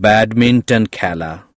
badminton খেলা